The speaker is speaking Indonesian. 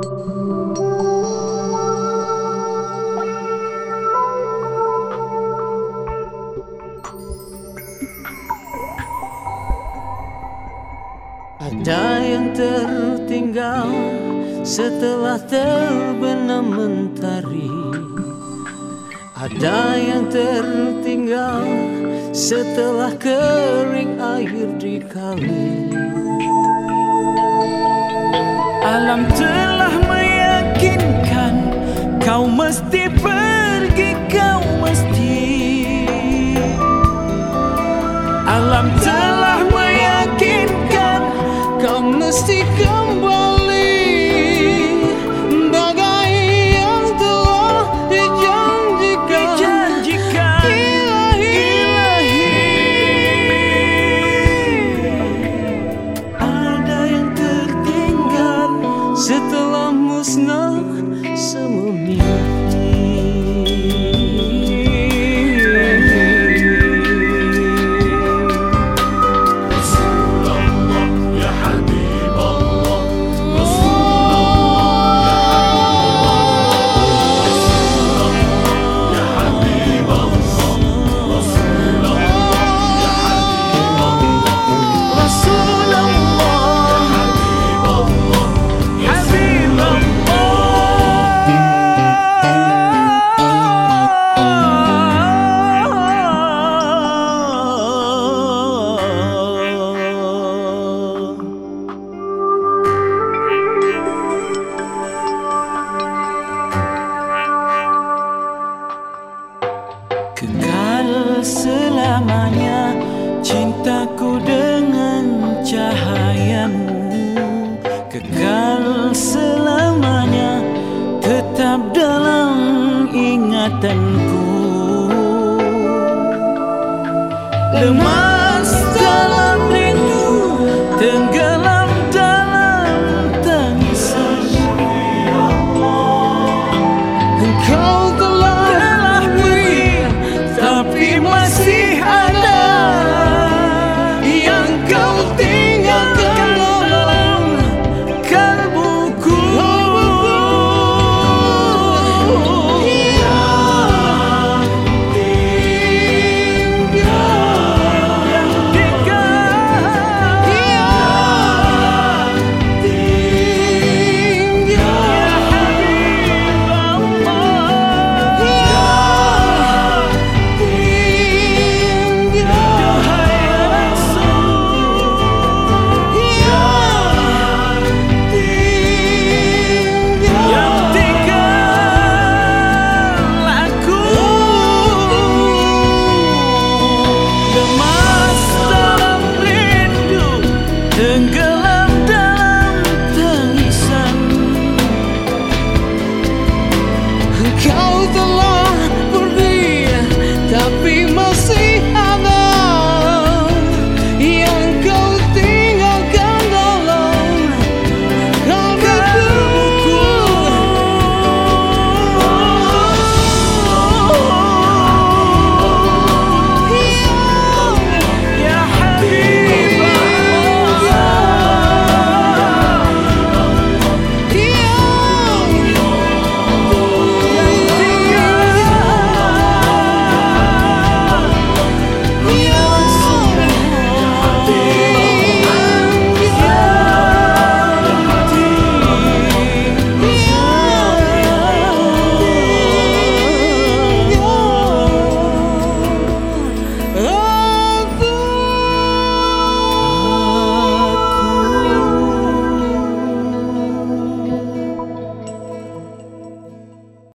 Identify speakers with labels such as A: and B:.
A: Ada yang tertinggal setelah terbenam mentari. Ada yang tertinggal setelah kering air di kali
B: Alam terlalu kau mesti pergi kau mesti cintaku dengan cahayamu. Kekal selamanya tetap dalam ingatanku. Lemas dalam rindu tenggelam 整个